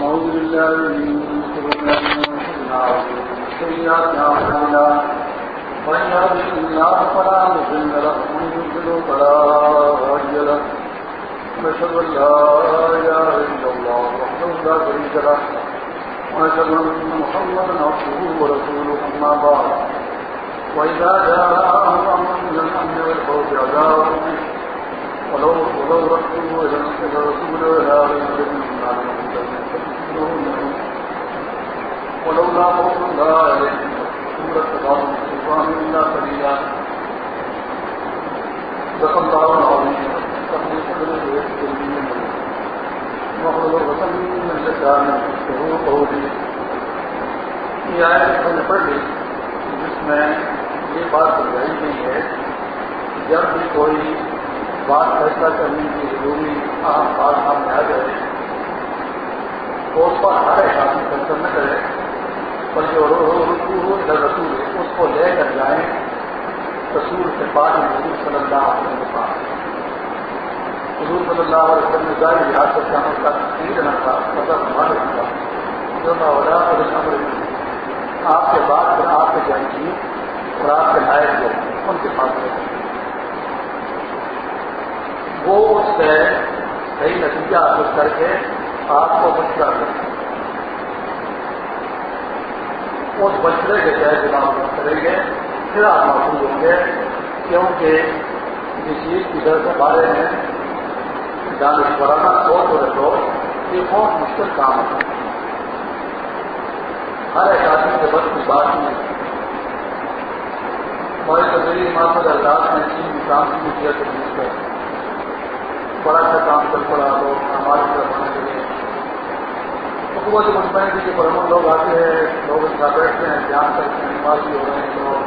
ونعوذ بالله من شرور ومن سيئات من يهده الله فلا مضل له ومن يضلل فلا هادي له. ونشهد لا الله وحده لا شريك له، ونشهد محمدا عبده ورسوله بعد. جاء من والخوف عذاب ولو ولو ولولا فضل الله عليكم سورة تقام السلطان إلا قليلا. صدق الله العظيم. تقل قدر من یہ آیت ہم نے پڑھ لی، جس میں یہ بات بتائی گئی ہے جب بھی کوئی بات فیصلہ کرنے کی ضروری اہم بات سامنے آ جائے تو اس پر ہر ایک آدمی فیصلہ نہ کرے بلکہ رسول، اس کو لے کر جائیں۔ رسول کے بعد حضور صلی اللہ علیہ وسلم۔ کے پاس حضور صلی اللہ علیہ وسلم نے ظاہر لحاظ سے قیامت کا نہیں رہنا تھا مطلب ہمارے تھا جو ہو رہا تو میں آپ کے بعد پھر آپ کے جائیں گی اور آپ کے لائق جو ان کے پاس رہے وہ اس سے صحیح نتیجہ حاصل کر کے آپ کو مشکل دیں اس بچڑے کے تحت جب کریں گے پھر آپ محفوظ ہوں گے کیونکہ کسی چیز کی در کے بارے میں جانچ کرانا سوچ ہو یہ بہت مشکل کام ہے۔ ہر ایک آدمی کے بس کی بات نہیں ہماری تصویر محمد اللہ نے چین کام کی کیا تو بڑا سا کام کر پڑا لوگ ہماری طرف آنے حکومت مطمئن تھی کہ پرمن لوگ آتے ہیں، لوگ ان کا بیٹھتے ہیں دھیان کرتے ہیں نمازی ہو رہے ہیں لوگ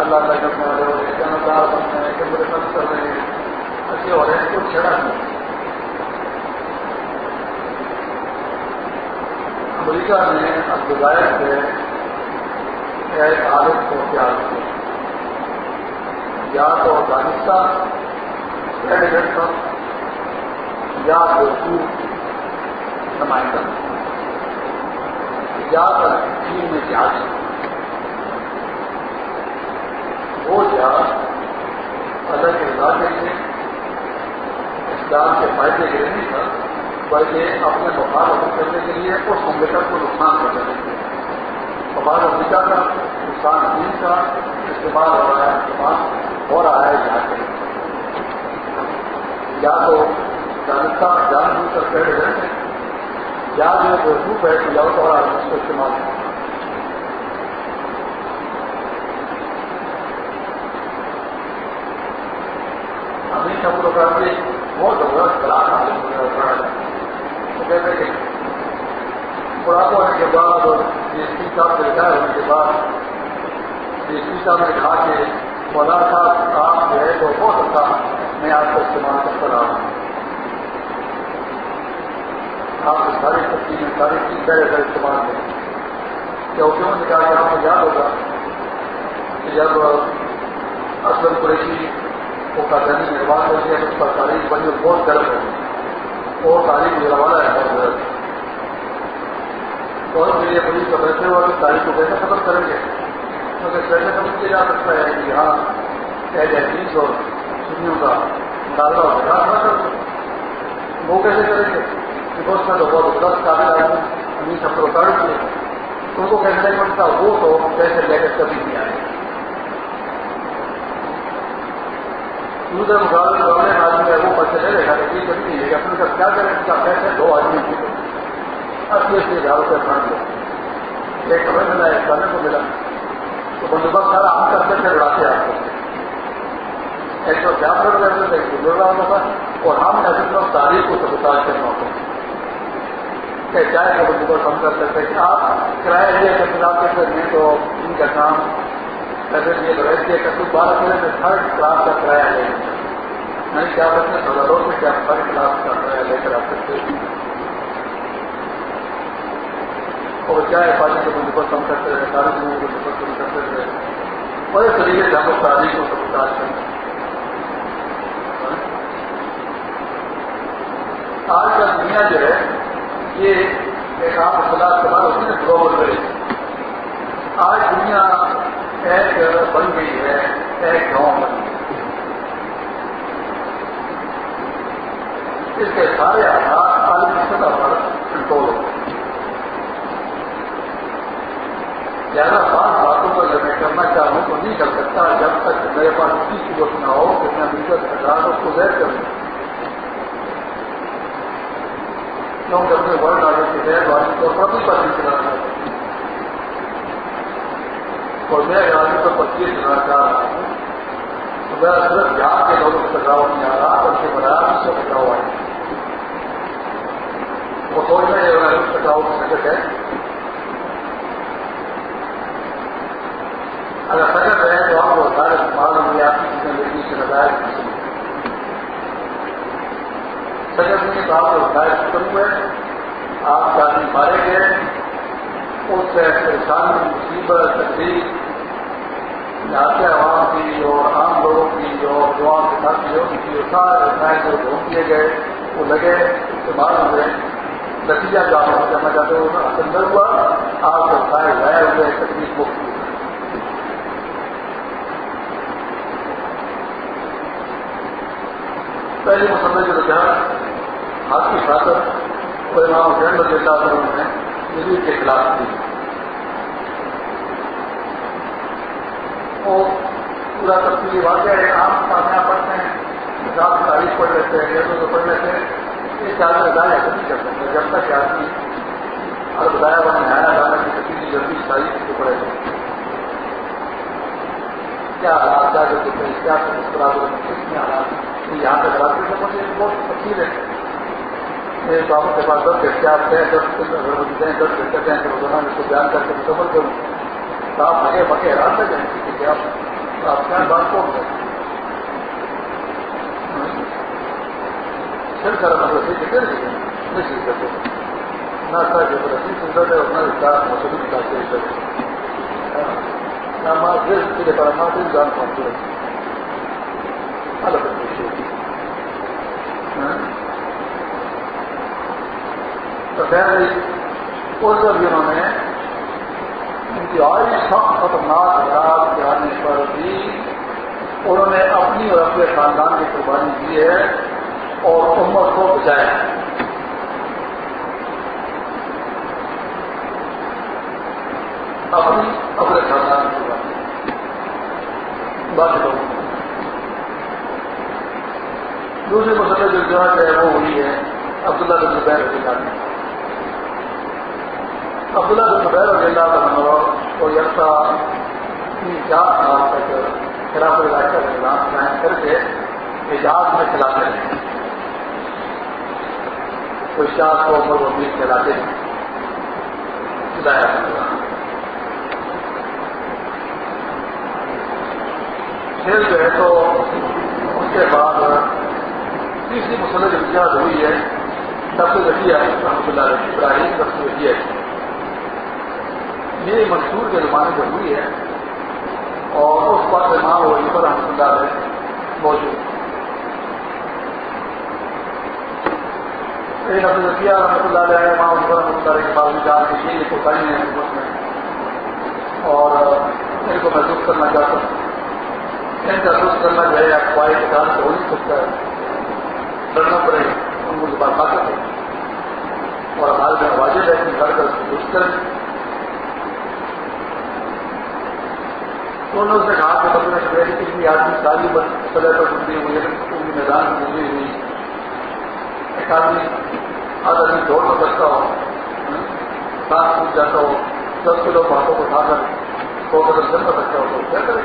اللہ اللہ کرنے والے ہو رہے ہیں جانکار بن رہے ہیں کمرے بند کر رہے ہیں، اچھے ہو رہے ہیں کچھ چھڑا نہیں۔ امریکہ نے ابتدائے سے ایک عادت کو تیار کیا یا تو افغانستان، یا بیوقوف نمائندہ یا کر چین جی میں جہاز وہ جہاز الگ رضا کے لیے، اسلام کے فائدے کے لیے نہیں تھا، بلکہ اپنے بخار حاصل کرنے کے لیے اس مملکت کو نقصان کرنے کے لیے۔ بخار امریکہ کا نقصان چین کا استعمال ہو رہا ہے استعمال ہو رہا ہے یہاں کے یا تو جانتا، جان بوجھ کر بیٹھ رہے ہیں یا جو ہے وہ بیٹھ جاؤ تو اور اس کو استعمال کریں ہمیں سب لوگ کرتے بہت زبردست کلاس حاصل ہو رہا ہے تو کہتے کہ بڑھاپا ہونے کے بعد ڈی ایس پی صاحب سے ریٹائر ہونے کے بعد ڈی ایس پی صاحب نے کہا کہ مولانا صاحب، آپ جو ہے تو بہت اچھا میں آپ کو استعمال کرتا رہا ہوں۔ آپ کی ساری سبزی ساری چیز پہلے کا استعمال کریں۔ کیا کیوں نے کہا کہ آپ کو یاد ہوگا کہ جب اسلم قریشی کو کارخانے میں بات ہو گیا اس پر تاریخ بنی اور بہت گرم ہو گئی اور تاریخ میرا والا ہے، بہت گرم۔ تو کے پولیس کا بیٹھے ہوا کہ تاریخ کو کیسے ختم کریں گے؟ مگر کیسے ختم کیا جا سکتا ہے؟ یعنی کہ یہاں ایج ایس اور سنیوں کا ڈالنا اور وہ کیسے کریں گے؟ بہت سارے بہت دس قابل آدمی امی سب کو کر دیے ان کو کیسے نہیں پڑتا وہ تو کیسے لے کر کبھی نہیں آئے۔ دوسرے مقابلے مقابلے آدمی ہے وہ پیسے لے لے گا لیکن یہ کبھی نہیں لے گا۔ اپنے سب کیا کریں؟ اس کا پیسے دو آدمی کی۔ اسی اسی ہزار روپئے فنڈ لو ایک ہمیں ملا ایک کرنے کو ملا۔ تو بندوبست سارا ہم کرتے تھے لڑاتے آپ کو ایک سو کیا فرق رہتے تھے ایک سو رہا ہوتا اور ہم ایسے لوگ تاریخ کو سبتاج کرنا ہوتا کہ چائے کا بندوبست ہم کر سکتے کہ آپ کرایہ لیا کر چلاتے تھے میں تو ان کا کام پیسے لیے تو ایسے کہ بارہ سال میں تھرڈ کلاس کا کرایہ لے نہیں، کیا کرتے سولہ روز میں کیا تھرڈ کلاس کا کرایہ لے کر آ سکتے اور چائے پانی کا بندوبست ہم کرتے رہے سارے لوگوں کو بندوبست ہم کرتے رہے بڑے طریقے سے ہم لوگ کو سبتاج کرتے آج کا دنیا جو ہے یہ ایک آپ اصلاح کے بعد اسی نے گلوبل گئی آج دنیا ایک بن گئی ہے، ایک گاؤں بن گئی اس کے سارے آدھار عالمی سطح پر کنٹرول ہو زیادہ پانچ باتوں کو جب میں کرنا چاہوں تو نہیں کر سکتا، جب تک میرے پاس اسی صورت نہ ہو کہ میں ملکت حضرات اس کو زیر کروں۔ کیونکہ اپنے ورلڈ آگے کے غیر والی طور پر بھی پسند چلانا چاہتا ہوں اور میں یعنی آدمی پر پچیس چلانا چاہ رہا ہوں تو میرا صرف یہاں کے لوگوں سے ٹکراؤ نہیں آ رہا بلکہ برابر اس سے ٹکراؤ آئے وہ سوچنا یہ ٹکراؤ کی سکت ہے اگر سکت ہے تو آپ کو سارے معلوم ہوئی آپ کی چیزیں لینے سے لگائے سکت نہیں تو آپ کو ہدایت ختم ہوئے آپ کا مارے گئے۔ اس سے پریشانی، مصیبت، تکلیف یہاں عوام کی اور عام لوگوں کی اور جوان کے ساتھیوں کی اور سارے رسائن جو ڈھونڈ دیے گئے، وہ لگے۔ استعمال ہوئے نتیجہ جو آپ کرنا چاہتے ہو اندر ہوا۔ آپ کو سارے ضائع ہوئے تکلیف مفت ہوئی پہلی جو رجحان ہاتھ کی خاطر کوئی امام حسین رضی اللہ عنہ نے مزید کے خلاف دی وہ پورا تفصیلی واقعہ ہے عام کامیاب پڑھتے ہیں کتاب تاریخ پڑھ لیتے ہیں یہ تو پڑھ لیتے ہیں۔ یہ چار ہزار ایسا نہیں کر سکتے جب تک آدمی اور بتایا ہوا نہایا جانا کی کسی جلدی تاریخ کو پڑے گا کیا حالات کیا جو ہیں کیا کس طرح کتنے حالات یہاں تک راستے سے مجھے بہت تفصیل ہے۔ میرے بابو کے پاس دس احتیاط ہے دس اگر مجھے دیں دس گھنٹے ہیں تو روزانہ اس کو بیان کر کے مکمل کروں تو آپ آگے بکے حیران رہ جائیں گے کہ آپ آپ کیا بات کو پھر سر مدرسے کتنے نہیں سیکھ سکتے نہ سر جو رسی سندر ہے اپنا وکاس موسم وکاس کے نہ ماں دل کے پر ماں دل جان پہنچے الگ تو خیر اس بھی انہوں نے انتہائی سخت خطرناک حالات کے آنے پر بھی انہوں نے اپنی اور اپنے خاندان کی قربانی دی ہے اور امت کو بچایا ہے۔ اپنی اپنے خاندان کی قربانی۔ باقی لوگوں دوسری مسئلہ جو جو ہے وہ ہوئی ہے۔ عبداللہ بن زبیر رضی اللہ عنہ۔ عبداللہ بن زبیر رضی اللہ عنہ کو یکسا چار سال تک خلاف علاقہ کا نظام قائم کر کے اعجاز میں چلاتے رہے کوئی چار سو عمر و بیس چلاتے ہیں۔ چلایا پھر جو ہے تو اس کے بعد تیسری مسئلہ جو ایجاد ہوئی ہے سب سے ذریعہ رحمۃ اللہ ابراہیم سب سے ذریعہ ہے یہ منصور کے زمانے سے ہوئی ہے اور اس پر امام و علیبر رحمۃ اللہ علیہ موجود ایک عبد رحمۃ اللہ علیہ امام علیبر رحمۃ اللہ علیہ کے بعد جان کے یہ کوتاہی ہے حکومت میں۔ اور ان کو محسوس کرنا چاہتا ہوں۔ ان کا محسوس کرنا جو ہے اخباری کے ساتھ ہو نہیں سکتا ہے۔ لڑنا پڑے گا ان کو بات ہے اور ہمارے میں واجب ہے کہ گھر کر اس کو کریں تو انہوں نے کہا کہ مطلب میری کتنی آدمی ساری سطح پر گزری ہوئی ہے ان میدان میں گزری ہوئی ایک آدمی آج آدمی دوڑ کر سکتا ہو ہاں، سانس ٹوٹ جاتا ہو، دس کلو باتوں کو اٹھا کر سو قدر چل کر سکتا ہو، تو کیا کرے؟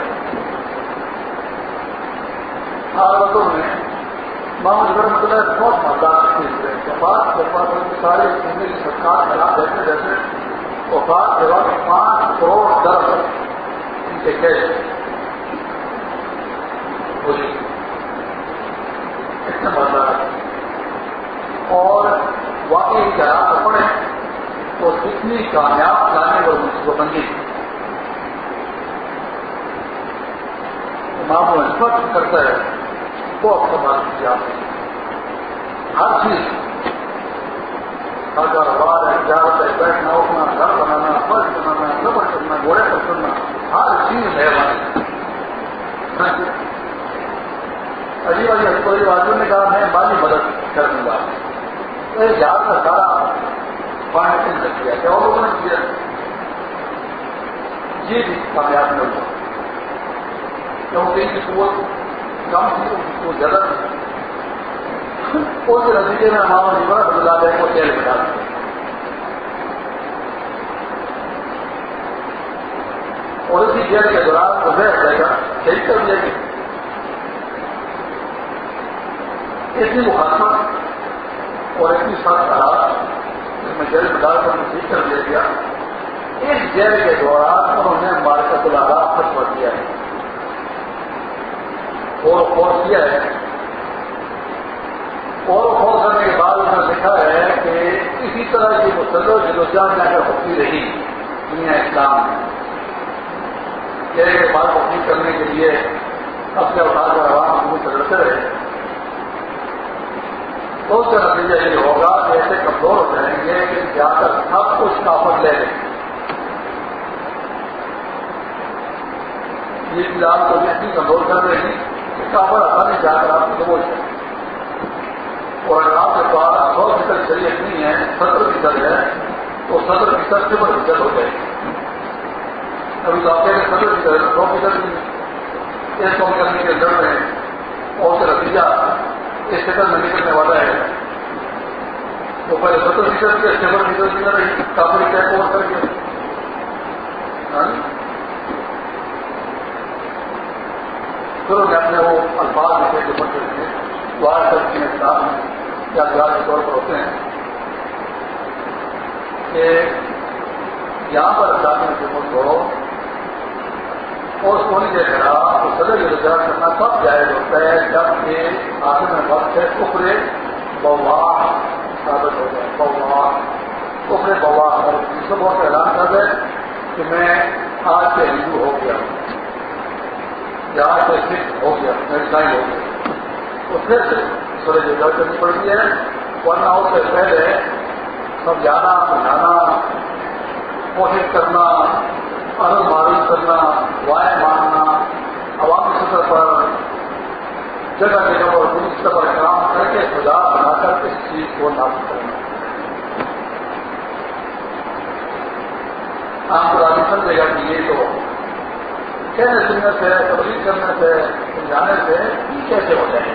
عورتوں میں محمد رحمۃ اللہ بہت مالدار چیز ہے۔ وفات کے سارے سرکار خراب جیسے جیسے وفات کے بعد پانچ کروڑ درخت اتنا اور واقعی جرا پڑے تو کتنی کامیاب جانے اور منصوبہ بندی۔ امام و اسپت کرتا ہے، وہ اب سوال کی جاتی ہر چیز۔ کاروبار ہے اجازت ہے بیٹھنا، اٹھنا، گھر بنانا فرش بنانا سفر کرنا، گھوڑے پر چلنا ہر چیز ہے عجیب عجیب کوئی واضح نے کہا میں مالی مدد کر دوں گا جہاز کا سارا پانی سے کیا کیا اور لوگوں نے کیا۔ یہ بھی کامیاب نہیں ہوا۔ کیونکہ ان کی قوت کم تھی، ان کی زیادہ تھی۔ اس نتیجے میں ہمارا جیون بدلا دے کو جیل میں ڈال دیا اور اسی جیل کے دوران گا شہید کر دیا گیا۔ اتنی مخاطمت اور اتنی سخت حالات جس میں جیل میں ڈال کر ٹھیک کر دیا گیا۔ اس جیل کے دوران انہوں نے مارکت الاداب فتوا دیا ہے۔ اور فور کیا ہے۔ اور فور کرنے کے بعد انہوں نے لکھا ہے کہ اسی طرح کی مسلط جلوسان میں اگر ہوتی رہی، دنیا اسلام میں۔ جیل کے بعد تبدیل کرنے کے لیے اپنے اوتار کا عوام حکومت سے لڑتے رہے۔ تو اس کا نتیجہ یہ ہوگا کہ ایسے کمزور ہو جائیں گے کہ جا کر سب کچھ کافر لے لیں۔ یہ چیز آپ کو اتنی کمزور کر رہے ہیں کہ کافر آسانی جا کر آپ کو بوجھ اور اگر آپ کے پاس سو فیصد شریعت نہیں ہے ستر فیصد ہے، تو ستر فیصد سے بڑھ فیصد ہو جائے گی۔ ابھی تو آپ کہتے ہیں ستر فیصد سو فیصد نہیں ایک کام کرنے کے لڑ رہے ہیں اور اس کا نتیجہ اس شکل میں نکلنے والا ہے۔ تو پہلے ستر فیصد کے صفر فیصد کی رہی کافی طے کو کر کے۔ پھر انہوں نے اپنے وہ الفاظ لکھے جو بچے تھے وار کر کے کتاب میں یا گاہ کے طور پر ہوتے ہیں۔ کہ یہاں پر اجازت میں حکومت ہو اور سونی کے خلاف تو صدر روزگار کرنا تب جائز ہوتا ہے جبکہ آخر میں وقت ہے کپرے بوار ثابت ہو جائے بوار کپرے بوار اور سب بہت اعلان کر دے کہ میں آج سے ہندو ہو گیا یا آج سے سکھ ہو گیا میں عیسائی ہو گیا تو پھر سورج روزگار کرنی پڑتی ہے۔ ورنہ اس سے پہلے سمجھانا بجھانا کوشش کرنا ارد معروف کرنا وائیں ماننا عوامی سطح پر جگہ جگہ پر پوری سطح پر کام کر کے سجا بنا کر اس چیز کو نافذ کرنا آپ کو راجی سمجھے گا کہ یہ تو کہنے سننے سے تبدیل کرنے سے، سمجھانے سے یہ کیسے ہو جائے؟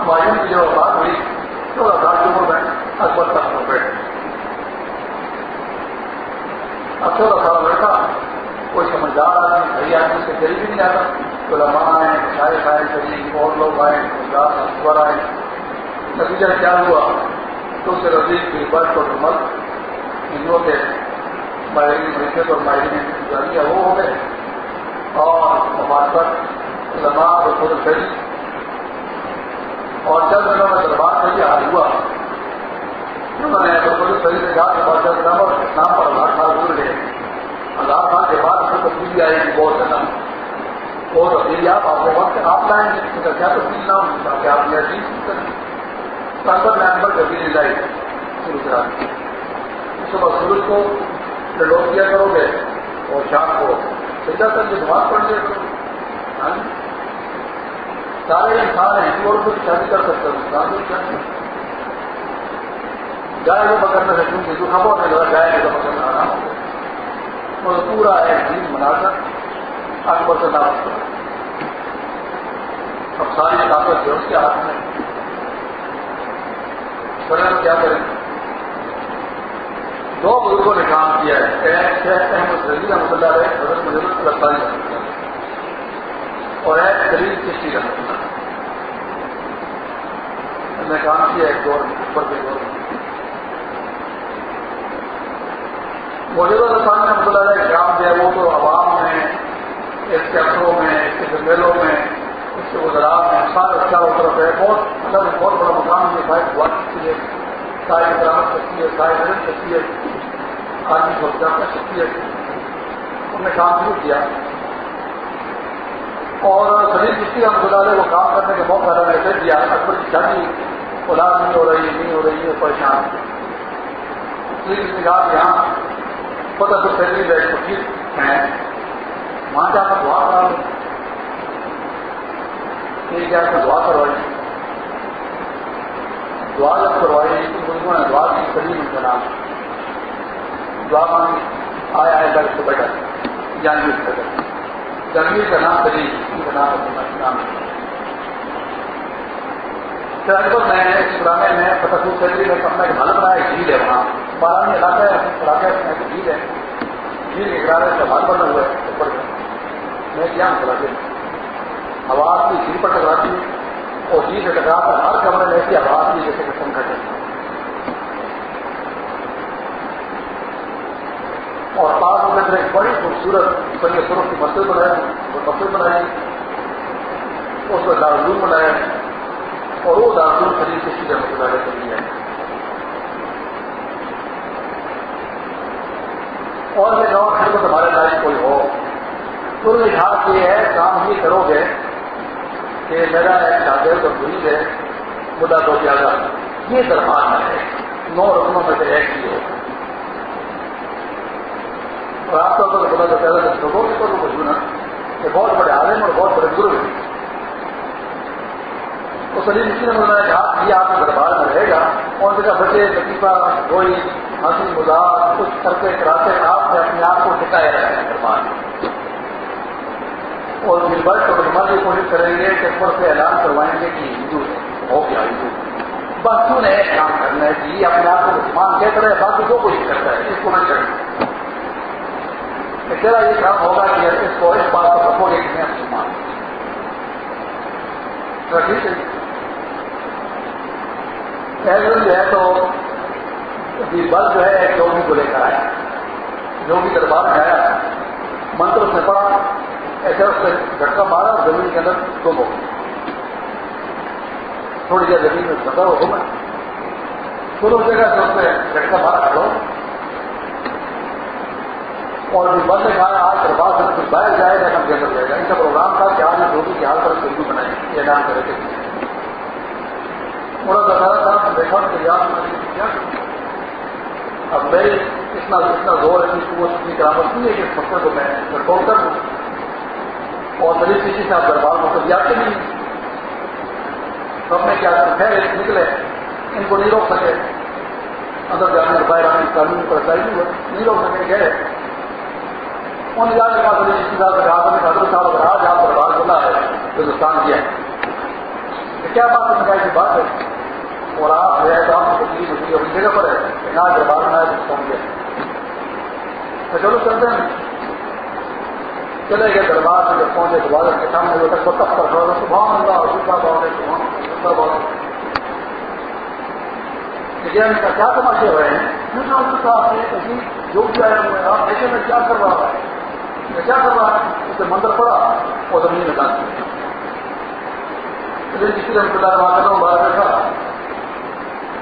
ہماری کی جو بات ہوئی چودہ سال کی عمر میں اکبر تک ہو بیٹھے اب چودہ سال کوئی سمجھدار آدمی صحیح آدمی سے قریب بھی نہیں آتا۔ علماء آئے شاعر آئے شریف اور لوگ آئے سمجھدار اکبر آئے۔ نتیجہ کیا ہوا؟ تو اسے رزیق کی برف اور مت ہندوؤں کے ماہرین حیثیت اور ماہرین جانیہ وہ ہو گئے۔ اور مماثت علماء اور خود شریف اور جب انہوں نے دربار میں یہ حال ہوا، انہوں نے بالکل صحیح سے کہا کہ بادشاہ صاحب اور پر ہزار سال گزر گئے ہزار سال کے بعد اس کو تبدیلی آئے گی بہت زیادہ وہ تبدیلی آپ آپ وقت آپ لائیں گے اس کا کیا تبدیل نہ ہوگی کہ آپ یہ چیز سنسد میں اکبر تبدیلی لائی شروع کرا دی اس کے بعد سورج کو لوگ کیا کرو گے اور شام کو سجا کر کے دماغ پڑ لیا کرو۔ ہاں جی۔ سارے انسان ہیں ہندو اور کی شادی کر سکتے ہیں، انسان بھی کر گائے کو پکڑنے سے کیونکہ جو خبر نہیں لگا گائے کو پکڑنا آرام ہو اور پورا ایک دن بنا کر اکبر سے نام کرا اب ساری طاقت جو اس کے ہاتھ میں سر کیا کریں؟ دو بزرگوں نے کام کیا ہے۔ ایک شیخ احمد رضی رحمۃ اللہ علیہ، حضرت مجرد رفتاری رحمۃ اللہ اور ایک دلیل چشتی رحمۃ اللہ نے کام کیا ایک دور اوپر کے دور موجودہ رسان نے رحمۃ اللہ علیہ کام دیا وہ تو عوام اس کے افسروں میں اس کے زمیلوں میں اس کے گزرات میں، سارے چاروں طرف ہے۔ بہت مطلب بہت بڑا مقام یہ شاید ہوا سکتی ہے۔ ساری برامد سکتی ہے ساری رن سکتی ہے۔ آدمی کو جانا سکتی ہے۔ انہوں نے کام شروع کیا۔ اور سلیم کشتی ہم گزارے وہ کام کرنے کے موقع میں ایسے دیا، اکبر کی شادی، اولاد نہیں ہو رہی، نہیں ہو رہی ہے پریشان۔ پولیس نے کہا کہ یہاں پتہ تو پہلی بیٹھ کو ٹھیک وہاں جا کر دعا کرا لوں ایک جا کر دعا کروائی۔ دعا جب کروائی تو بزرگوں نے دعا کی کریم ان کا دعا مانگی۔ آیا ہے گھر کو بیٹھا۔ جہانگیر کا جہانگیر کا نام کریم ان کا نام نام۔ میں، اس پرانے میں فتح چودھری نے اپنا ایک حل بنایا جھیل ہے وہاں۔ بارہ میں علاقہ ہے علاقہ میں جھیل ہے۔ جھیل کے کنارے سے حل بنا ہوا ہے، اوپر میں کیا ہوں علاقے میں آواز کی جھیل پر ٹکراتی ہے اور جھیل سے ٹکرا کر ہر کمرے میں ایسی آواز کی جیسے کہ سنکٹ ہے اور پاس میں ایک بڑی خوبصورت سنگے سرخ کی مسجد بنائی، وہ مسجد بنائی، اس میں دارالعلوم بنایا اور وہ دارالعلوم خرید کے سیدھے مسئلہ کر دیا اور یہ گاؤں خدمت ہمارے لائف کوئی ہو۔ تو لحاظ یہ ہے، کام یہ کرو گے کہ میرا ایک شاگرد اور ہے مدا دو زیادہ یہ درخواست میں ہے۔ نو رقموں میں سے ایک ہی ہو۔ اور آپ طور پر خدا زیادہ لوگوں کے طور پر کہ بہت بڑے عالم اور بہت بڑے گرو ہیں۔ تو سلیم اسی نے نے کہا، یہ آپ کے دربار میں رہے گا۔ کون جگہ بچے، لطیفہ کوئی ہنسی مزاق کچھ کرتے کراتے آپ نے اپنے آپ کو ٹکایا رہے دربار میں اور بٹ اور مرضی کوشش کریں گے کہ پر سے اعلان کروائیں گے کہ ہندو ہے ہو گیا ہندو بس کیوں نے ایک کام کرنا ہے کہ یہ اپنے آپ کو مسلمان کہہ کرے باقی جو کوشش کرتا ہے، اس کو نہ چڑھے تیرا یہ کام ہوگا کہ اس کو اس بات کو رکھو گے کہ میں مسلمان ٹھیک ہے۔ ایسا جو ہے تو بل جو ہے جوگی کو لے کر آیا۔ جوگی دربار میں آیا۔ منتر اس نے پڑھا ایسے اس سے جھٹکا مارا زمین کے اندر گم ہو تھوڑی دیر زمین میں جھٹکا وہ گم ہے دونوں جگہ سے اس نے جھٹکا مارا کھڑا اور بھی بند نے کہا، آج دربار سے کچھ باہر جائے گا کم کے اندر جائے گا ان کا پروگرام تھا کہ آج دھوبی کی حال پر فلم بنائے یہ اعلان کرے تھے۔ تھوڑا سا سارا تھا دیکھا کہ یاد کیا۔ اب میری اتنا اتنا زور ہے کہ وہ اتنی کرامت نہیں ہے کہ اس مسئلے کو میں کنٹرول کر دوں۔ اور میری کسی سے آپ دربار کو کبھی آتے نہیں سب نے کیا خیر نکلے۔ ان کو نہیں روک سکے۔ اندر جانے باہر آنے قانون پر نہیں ہوئے نہیں روک سکے، گئے۔ ان جا کے بعد کسی صاحب سے کہا تھا حضرت صاحب، اگر آج آپ دربار بنا ہے ہندوستان کیا ہے۔ کیا بات ہے؟ کی بات ہے؟ اور آپ جو ہے تو آپ کی اپنی جگہ پر ہے کہ آج دربار بنا ہے ہندوستان کیا تو چلو چلتے ہیں۔ چلے گئے دربار میں جب پہنچے دوبارہ کے سامنے وہ تک تب کر رہا سبحان اللہ دوسرا بہت ہے سبحان بہت لیکن جی کا کیا تماشے ہوئے ہیں؟ کسی جو بھی آئے ہوئے ہیں آپ دیکھیں میں کیا کر رہا ہے میں کیا کر رہا ہے اسے مندر پڑا اور زمین میں ڈال دیا کسی نے ہم کلا وہاں کر رہا ہوں باہر بیٹھا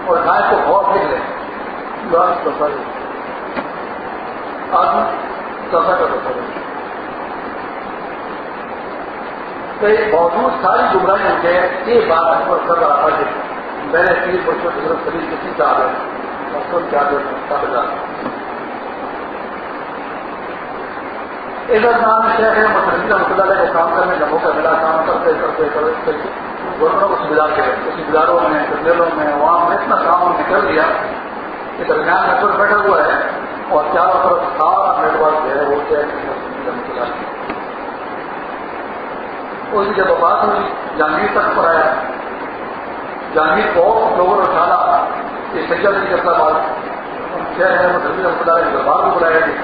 اور گائے کو بہت پھینک لیں آدمی چوتھا کر سکتا موجود ساری گمراہیوں کے یہ بات ہم پر کر رہا تھا کہ میں نے تین برسوں کی ضرورت خرید کسی کا ہے اور سب کیا ادھر نام شہر ہے مسلم رحمۃ اللہ کو کام کرنے کا موقع ملا کام کرتے کرتے کرتے گورنروں کو سویدھا کے کسی بازاروں میں ٹریلوں میں، وہاں میں اتنا کام نکل گیا کہ درمیان نیٹورک بیٹھا ہوا ہے اور چاروں طرف سارا نیٹورک جو ہے وہ رحمۃ اللہ اس کی جب بات ہوئی جہانگیر تک پر آیا جہانگیر کو لوگوں نے اٹھانا کہ سجا نہیں کرتا بات شہر ہے وہ دلی رحمت اللہ دربار کو بلایا گیا۔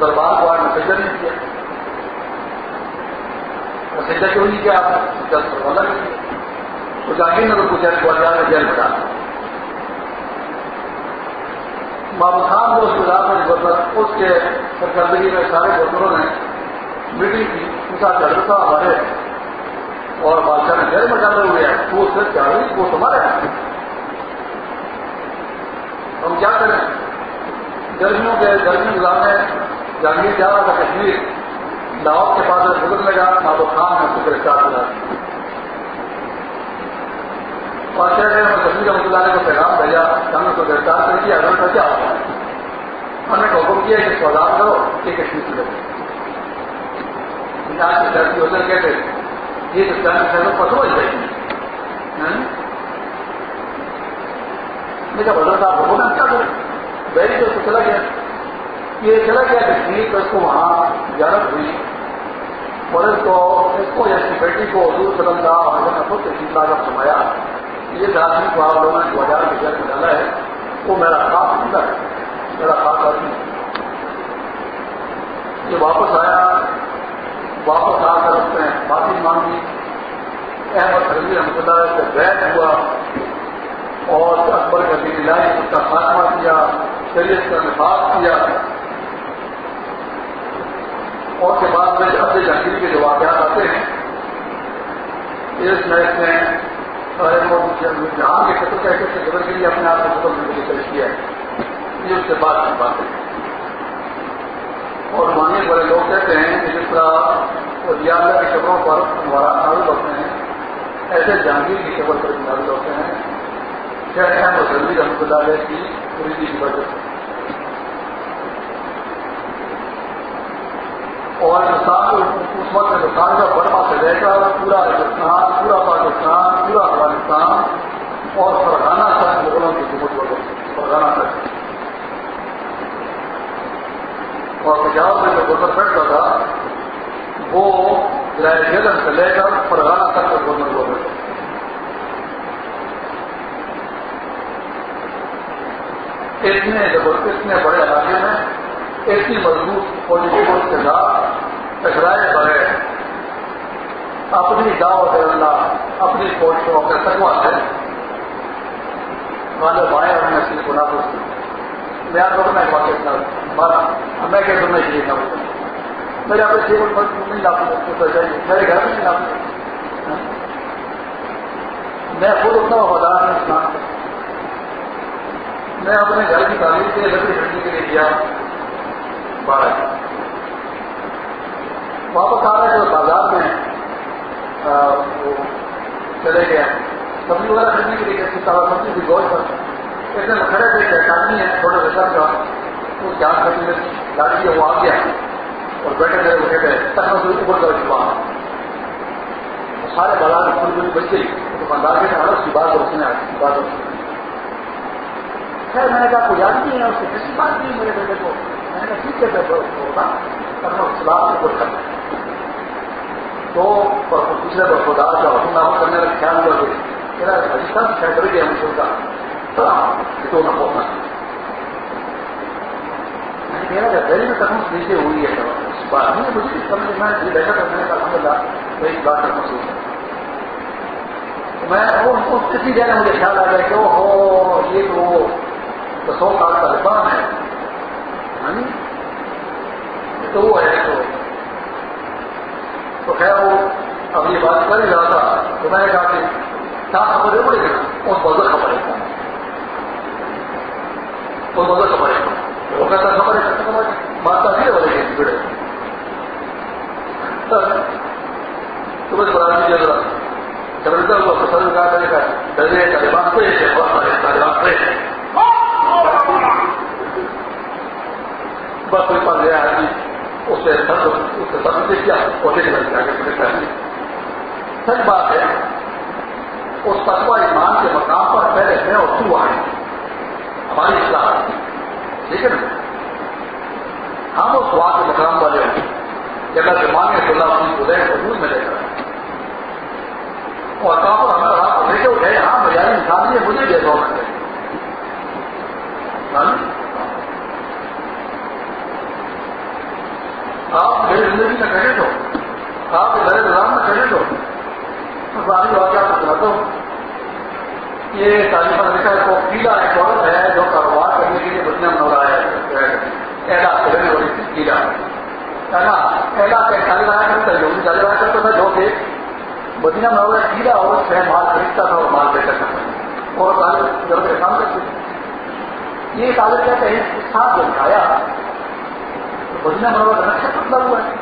دربار کو آج میں سجا نہیں کیا۔ سجا کیوں نہیں کیا آپ جب والا نہیں کیا۔ تو جہانگیر نے پوچھا کہ بازار میں جیل بتا بابا خان کو اس بازار میں اس کے سرکردگی میں سارے گورنروں نے میٹنگ کی۔ اس کا ڈر تھا ہمارے اور بادشاہ نے گھر میں ڈالے ہوئے ہیں وہ اس سے وہ تمہارے ہیں ہم کیا کریں؟ گرمیوں کے گرمی گزارنے جہانگیر جا رہا تھا کشمیر۔ لاہور کے پاس گزر لگا مابو خان نے اس کو گرفتار کیا اور کہہ رہے ہیں زمین رحمۃ کو پیغام بھیجا، ہم نے کو گرفتار کر دیا۔ اگر کا کیا ہوتا ہے ہم نے حکم کیا کہ سوال کرو، یہ کشمیر سے لگے آج کی دھرتی ادھر کہتے یہ تو جان کے پتہ ہو جائے گی میرا بدل صاحب حکم ہے کیا کریں؟ بیری تو چلا گیا۔ یہ چلا گیا کشمیر جی، تو اس کو وہاں زیارت ہوئی۔ اور کو، اس کو یا بیٹی کو حضور صلی اللہ علیہ وسلم خود تشریف لا کر سمایا یہ آدمی کو آپ لوگوں نے دو ہزار کے جیل میں ڈالا ہے، وہ میرا خاص ہے، میرا خاص آدمی یہ واپس آیا۔ واپس آ کر اس نے معافی مانگی۔ احمد رضی رحمۃ اللہ سے بیٹھ ہوا اور اکبر کا دن لائی اس کا خاتمہ کیا، شریعت کا نفاذ کیا۔ اور کے بعد میں اپنے جہانگیری کے جو واقعات آتے ہیں، اس میں اس نے جہاں کے قتل کہتے تھے قدر کے لیے اپنے آپ کو ختم کرنے کی پیش کیا۔ ہے یہ اس سے بات کی بات ہے اور ماننے والے لوگ کہتے ہیں کہ جس طرح وہ دیاگا کی پر ہمارا نازل ہوتے ہیں، ایسے جہانگیر کی خبر پر نازل ہوتے ہیں۔ شہر احمد اور زلدی رحمۃ اللہ علیہ کی خریدی کی وجہ سے اور ہندوستان اس وقت ہندوستان کا برما سے لے کر پورا ہندوستان پورا پاکستان، پورا افغانستان اور فرغانہ تک مغلوں کی حکومت فرغانہ تک۔ اور پنجاب میں جو گورنر بیٹھتا تھا، وہ ضلع جلن سے لے کر فرغانہ تک کا گورنر ہوا بیٹھا اتنے اتنے بڑے علاقے میں ایسی مضبوط فوجی کے ساتھ ٹکرائے بڑے اپنی دعوت اللہ، اپنی فوج کو اپنے تکوا سے والے بائیں اور میں اپنی گنا کو میں آپ لوگوں نے ایک واقع مارا میں کہ تم نے یہ نہ میرے اپنے چھ پر نہیں لا سکتے میرے گھر میں نہیں لا سکتے میں خود اتنا وفادار ہوں اسلام میں اپنے گھر کی تعلیم کے لکڑی کھڑنے کے لیے کیا؟ بارہ واپس آ رہے تھے بازار میں چلے گئے۔ سبزی وغیرہ خریدنے کے لیے سبزی کی گوشت پر۔ ایک دن کھڑے تھے ایک آدمی ہے چھوٹے بچہ کا وہ جان کرنے میں گاڑی ہے وہ آ گیا اور بیٹھے گئے وہ کہتے ہیں تک میں اوپر کر چکا سارے بازار پوری پوری بچ گئی دکاندار کے ہر اس کی بات اور اس نے بات خیر میں نے کہا کوئی یاد نہیں ہے اس سے کسی بات نہیں میرے بیٹے کو میں نے کہا ٹھیک ہے ہوگا سلام کو کرنا تو دوسرے برفدار کا حکم نامہ کرنے کا خیال ہوا کہ میرا راجستھان سے کر گیا ہم سوچا تو نہ ہونا میرا دہلی میں تکلیف نیچے ہوئی ہے بات نہیں مجھے کچھ سمجھ میں یہ بیٹھا کرنے کا الحمد للہ میں اس بات محسوس ہے میں وہ کسی جگہ مجھے خیال آ گیا کہ وہ ہو یہ تو سو سال کا لبان ہے تو وہ ہے تو تو خیر وہ اب یہ بات کر ہی رہا تھا تو میں نے کہا کہ سات خبر ہے اس بدل خبر ہے خبر ہے خبر بات کا نہیں بولے گی بہت سارے پہ بس کوئی پاس گیا آدمی اس سے اس سے سب کیا کر سچ بات ہے اس تقوا ایمان کے مقام پر پہلے میں اور تو آئے۔ ہماری اصلاح ٹھیک ہے نا؟ ہم اس دعا کے مقام والے ہیں، کہ اللہ کے مانگے تو اللہ اپنی خدے حضور میں لے کر اور کہاں ہمارا ہاتھ لے کے اٹھے ہاں معیاری انسان نے مجھے دے دو میں آپ میری زندگی میں کہنے دو آپ میرے نظام میں کہنے دو ساری واقعات کو سناتا ہوں یہ تعلیم امریکہ کو قیلا ایک عورت ہے جو کاروبار کرنے کے لیے بدنیا میں ہو رہا ہے ایلا کرنے والی قیلا ہے نا ایلا کا چل رہا کرتا جو بھی چل رہا کرتا تھا جو کہ بدنیا میں ہو رہا ہے قیلا مال خریدتا تھا اور مال بیچا تھا۔ اور تعلیم جب کام کرتی تھی یہ تعلق کہتے ہیں، اس ساتھ جو دکھایا بدنیا میں ہو رہا ہے مطلب ہوا۔ ہے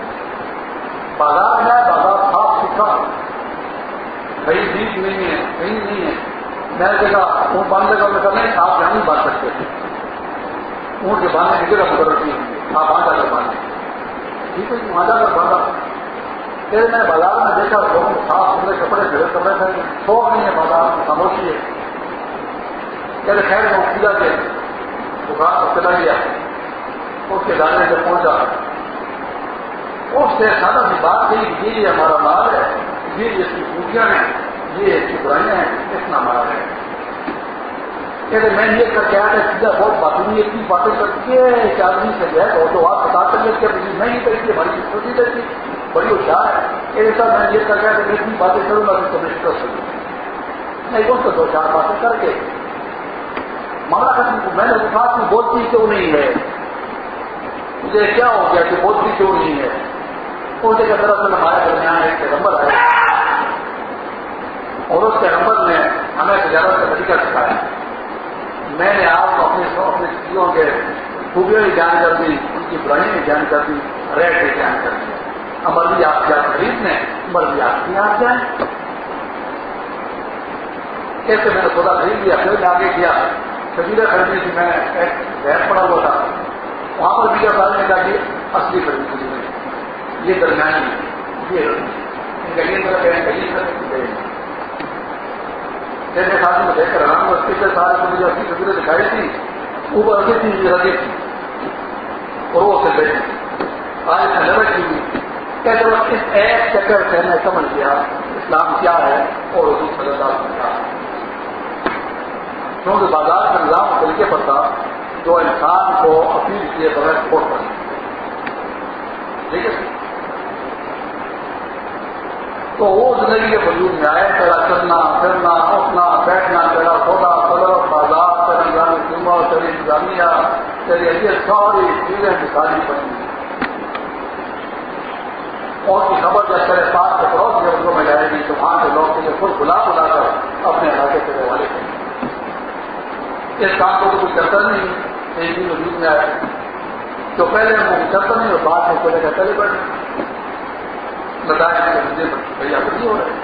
بازار ہے، بازار صاف ستھرا۔ کہیں بیچ نہیں ہے، کہیں نہیں ہے۔ میں نے دیکھا اونٹ باندھنے کا مطلب نہیں، آپ یہاں نہیں باندھ سکتے۔ تھے اونٹ کے باندھنے کی جگہ مقرر کی آپ وہاں کر باندھیں ٹھیک ہے جی، وہاں کر باندھا۔ پھر میں بازار میں دیکھا کپڑے بھیڑ کپڑے شوق نہیں ہے بازار میں خاموشی ہے۔ کہتے خیر، میں پوجا کے دکان کو چلا گیا۔ اس کے دانے سے پہنچا اس سے سادہ سی بات تھی کہ یہ ہمارا مال ہے۔ یہ اس کی خوبیاں ہیں۔ یہ اس کی برائیاں ہیں۔ اتنا مال ہے۔ کہتے میں یہ کر کے آیا سیدھا بہت بات نہیں اتنی باتیں کر کے ایک آدمی سے جو ہے تو آپ بتا کر لے کے میں یہ کہتی ہماری سوچی رہتی بڑی ہوشیار ہے۔ ایسا میں یہ کر کے آیا کہ اتنی باتیں کروں گا، تو میں اسٹریس ہوں نہیں اس کو دو چار باتیں کر کے معاملہ ختم میں نے کہا کہ بولتی کیوں نہیں ہے؟ مجھے کیا ہو گیا کہ بولتی کیوں نہیں ہے؟ اس کے دراصل ہمارے درمیان ایک پیغمبر ہے اور اس پیغمبر نے ہمیں تجارت کا طریقہ سکھایا۔ میں نے آپ کو اپنے اپنی چیزوں کے خوبیوں کی جان کر دی ان کی برائیوں کی جان کر دی ریٹ کی جان کر دی امرضی آپ کیا خریدنے مرضی آپ کی، آپ جائیں۔ کیسے میں نے سودا خرید لیا، پھر میں آگے کیا۔ شبیرہ خریدنے کی میں ایک گیس پڑا ہوا تھا۔ وہاں پر میڈیا صاحب نے کہا کہ اصلی خریدنے کی یہ درمیانی یہ گلیے میرا کہیں گلی میرے ساتھ میں دیکھ رہا ہوں پچھلے سال کو مجھے اپنی تصویریں دکھائی تھی، اوپر ادھر تھی مجھے ردی تھی۔ اور وہ سے بیٹھی آج میں لڑک کی ہوئی کہتے وقت اس ایک چکر سے میں سمجھ گیا اسلام کیا ہے اور اردو صلی اللہ علیہ کیا ہے۔ کیونکہ بازار کا نظام طریقے پر تھا، جو انسان کو اپیل کیے بغیر سپورٹ کرنا ٹھیک ہے؟ تو وہ زندگی کے وجود میں آئے تیرا چلنا پھرنا، اٹھنا، بیٹھنا تیرا سودا قدر بازار تیرا نظام جمعہ تیری انتظامیہ تیری یہ ساری چیزیں مثالی بنی۔ اور کی خبر جب تیرے پاس سے پڑوس کے اردو میں جائے گی تو وہاں کے لوگ تجھے خود بلا بلا کر اپنے علاقے کے حوالے کریں اس کام کو تو کچھ کرتا نہیں، ایک دن وجود میں آئے۔ تو پہلے ہم وہ کرتا نہیں اور بعد میں پہلے کا پہلے بیٹھے بتایا کہ مجھے بھیا نہیں ہو رہے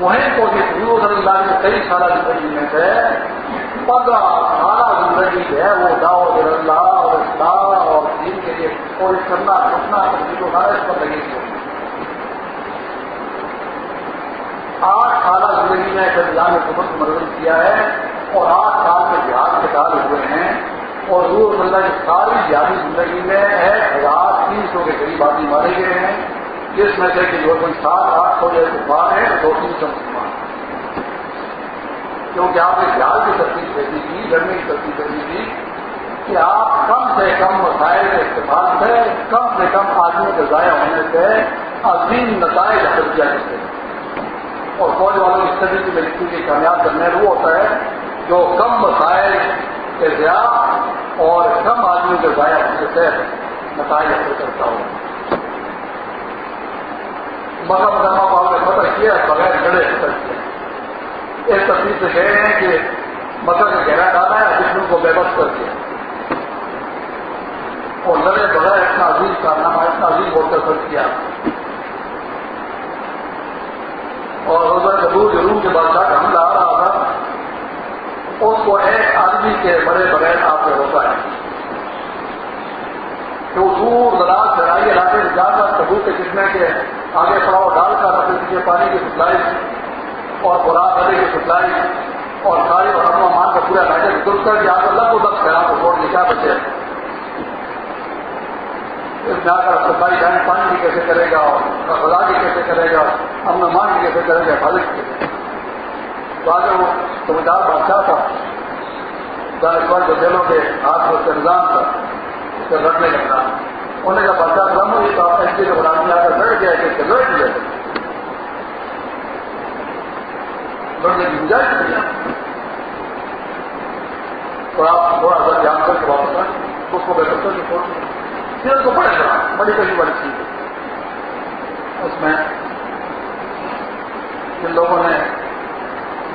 مہم کو جس گرو صلی اللہ نے کئی سارا زندگی میں سے پندرہ سارا زندگی ہے وہ داؤ اللہ اور اسلام اور دین کے لیے کوئی کرنا چھوٹنا تبدیل سارا اس پر لگے ہوئے آٹھ سالہ زندگی میں اللہ نے حکومت مدد کیا ہے اور آٹھ سال میں جہاز کے ڈال ہوئے ہیں اور روح اللہ کی ساری جاری زندگی میں ایک ہزار تین سو کے قریب آدمی مارے گئے ہیں۔ جس میں سے کہ جو کوئی سات آٹھ سو جیسے بات ہے دو تین سو مسلمان کیونکہ آپ نے جال کی ترتیب دیتی تھی گرمی کی ترتیب دیتی تھی کہ آپ کم سے کم وسائل کے استعمال سے کم سے کم آدمیوں کے ضائع ہونے سے عظیم نتائج حاصل کیا کرتے ہیں اور فوج والوں کی اسٹڈی کی لڑکی کی کامیاب کرنے وہ ہوتا ہے جو کم وسائل کے زیادہ اور کم آدمیوں کے ضائع ہونے سے نتائج حاصل کرتا ہوں مکہ مدمہ کو آپ نے فتح کیا بغیر گڑے فتح کیا اس تصویر سے کہہ رہے ہیں کہ مکہ گہرا ڈالا ہے دشمن کو بے بس کر دیا۔ اور لڑے بغیر اتنا عظیم کارنامہ، اتنا عظیم ہو کر فرض کیا۔ اور روزہ قبول روم کے بادشاہ کا حملہ آ رہا تھا۔ اس کو ایک آدمی کے بڑے بغیر آپ سے ہوتا ہے۔ کہ وہ دور دراز چڑھائی علاقے سے جا کر کبو کے چشمے کے آگے پڑاؤ ڈال کر اپنے پانی کی سپلائی اور خوراک ادے کی سپلائی اور ساری اور مان کا پورا علاقے سے دل کر یہاں پر لگ دس خیرات کو چھوڑ کے کیا بچے۔ اس میں آ کر سپلائی جائیں پانی کی کیسے کرے گا؟ خدا کی کیسے کرے گا؟ اپنا مان کی کیسے کرے گا؟ حفاظت کیسے تو آگے وہ سمجھدار بادشاہ تھا۔ دانشور جو جیلوں کے ہاتھ میں اس کا نظام تھا، اس کا لڑنے کا نظام۔ انہوں نے کہا، بادشاہ کم ہوئی تو آپ ایس ڈی کے برادری آ کر لڑ گیا کہ اس کے لڑ گیا لڑنے کی گنجائش نہیں تو آپ تھوڑا سا دھیان کر کے واپس آئیں۔ اس کو بہتر کر کے چھوڑ پھر اس کو پڑھے گا بڑی کہیں بڑی چیز ہے۔ اس میں جن لوگوں نے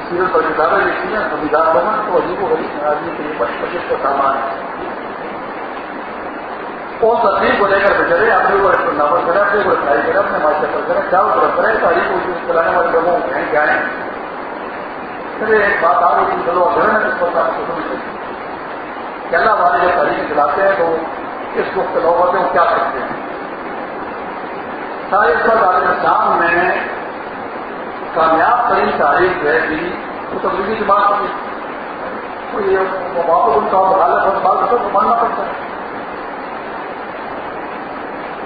سیرت پر کتابیں لکھی ہیں سمجھدار لوگوں نے تو عجیب و غریب آدمی کے لیے بڑی بچت کا سامان ہے۔ اس تصویر کو لے کر بچے اپنے کو نافل کرے اپنے کو ٹرائی کرے اپنے ماسٹر پر کرے چاروں طرف کرے تاریخ کو چلانے والے مطلب لوگوں کو کہیں کیا ہے پھر ایک بات آ رہی تھی لوگ گھر میں کس کو سمجھ کہ اللہ والے جو تاریخ چلاتے ہیں تو اس وقت لوگ ہوتے ہیں وہ کیا کرتے ہیں؟ سارے پر عالم میں کامیاب ترین تاریخ ہے کہ وہ تبلیغی کی بات ہوئی واپس ان کا مطالعہ اور بات کو ماننا پڑتا ہے۔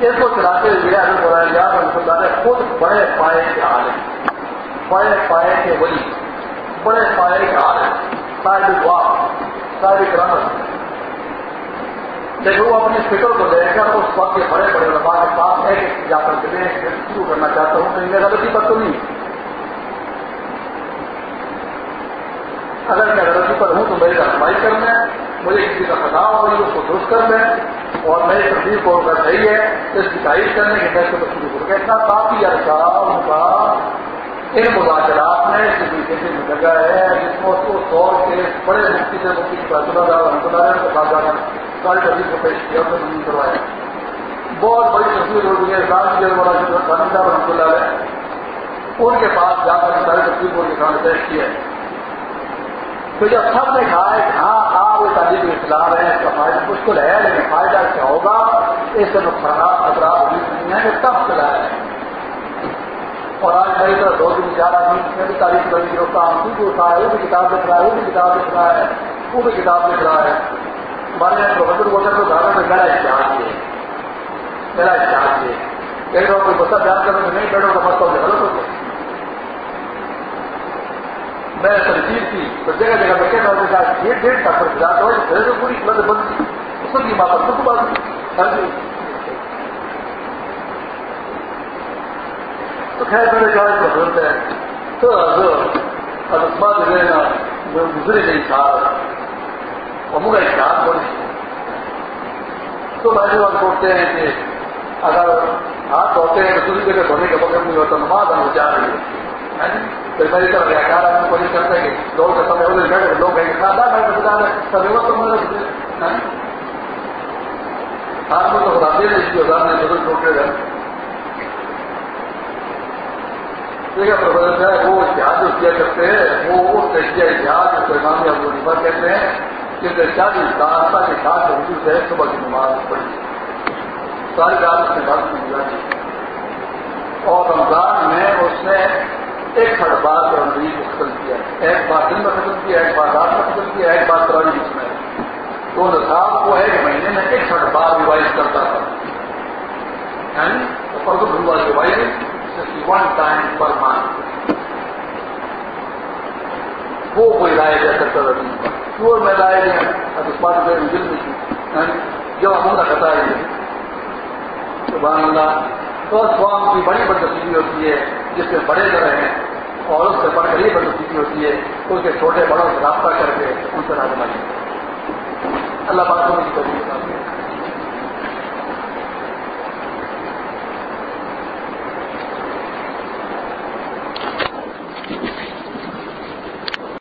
اس کو چلاتے ہوئے اگر بولا رحمۃ اللہ نے خود بڑے پائے کے عالم، بڑے پائے کے ولی، بڑے پائے کے عالم، صاحب واپ صاحب کرامت۔ لیکن وہ اپنی فکر کو لے کر اس وقت کے بڑے بڑے لبا کے پاس ایک جا کر کے شروع کرنا چاہتا ہوں کہیں میں غلطی پر تو نہیں۔ اگر میں غلطی پر ہوں تو میری رہنمائی کر لیں، مجھے کسی کا خطا ہو رہی اس کو درست کر لیں۔ اور میری تصویر کو اگر صحیح ہے تو اس کی تعریف کرنے کے میں اس کو شروع کروں گا اتنا کافی عرصہ ان کا ان مذاکرات میں کسی کسی میں جگہ ہے، جس کو اس دور کے بڑے مفتی سے مفتی فیصلہ دار رحمۃ اللہ کے ساتھ جانا۔ ساری تصویر کو پیش کیا اسے نہیں کروایا بہت بڑی تصویر ہو گئی ہے رام جیل والا رحمۃ اللہ ہے ان کے پاس جا کر ساری تصویر کو دکھانے پیش کیا ہے۔ تو جب سب نے کہا ہے کہ ہاں آپ وہ تعلیم اسلام ہے اس کا فائدہ مشکل ہے لیکن فائدہ کیا ہوگا، اس سے نقصانات خطرات نہیں ہے کہ تب چلایا ہے اور آج میری طرح دو دن چار آدمی میں بھی تعریف کر رہی ہوتا ہوں تو جو ہے وہ بھی کتاب لکھ رہا ہے وہ بھی کتاب لکھ رہا ہے وہ بھی کتاب لکھ رہا ہے ہمارے یہاں پروفیسر بولتے تو زیادہ میں میرا اشتہار ہے؟ میرا اشتہار ہے؟ کئی لوگ کوئی بسا بیان کرنے میں نہیں بیٹھو تو مطلب غلط ہوتا ہے میں تنظیم کی، تو جگہ جگہ میں کہنا ہوتا ہے یہ ڈیٹ کا فرق جاتا ہو پھر تو پوری مدد بند تھی اس کی بات سب کو بات تو خیر میرے جائے تو ضرورت ہے، تو ادسمات لینا جو گزرے نہیں تھا اور مجھے اشتہار بڑی تو میں جو سوچتے ہیں کہ اگر ہاتھ دھوتے ہیں تو دوسری جگہ دھونے کا مطلب نہیں ہوتا، نماز ہم جا رہی ہے۔ پھر میری طرف آدمی کرتے کہ لوگ کا سمے ہونے بیٹھے لوگ کہیں بتا رہے سب وقت جی؟ آپ کو تو بتاتے ہیں اس کی نے ضرور چھوٹے گئے۔ پروفیسر صاحب، وہ جو کیا کرتے ہیں، وہ اس جو یا وہ کہتے ہیں کہ چالیس داستہ کے ساتھ حضور سے صبح کی نماز پڑھی۔ ساری رات اس نے بات کی گزاری۔ اور رمضان میں اس نے ایک ہر بار پر کو ختم کیا۔ ایک بار دن میں ختم کیا، ایک بار رات میں ختم کیا، ایک بار ترائی اس میں۔ تو نصاب کو ایک مہینے میں ایک ہر بار ریوائز کرتا تھا۔ یعنی پرسوں بھروا revise one time per month وہ کوئی رائے دے سکتا تھا۔ دن میں لائے گئے اب اس بات میں دل میں یعنی جب ہم کا کتا گئے سبحان اللہ، تو سوام کی بڑی بدتصوی ہوتی ہے، جس میں بڑے گھر ہیں، اور اس سے بڑھ کر یہ بدتصوی ہوتی ہے اس کے چھوٹے بڑوں سے رابطہ کر کے ان سے رابطہ اللہ بات کو بھی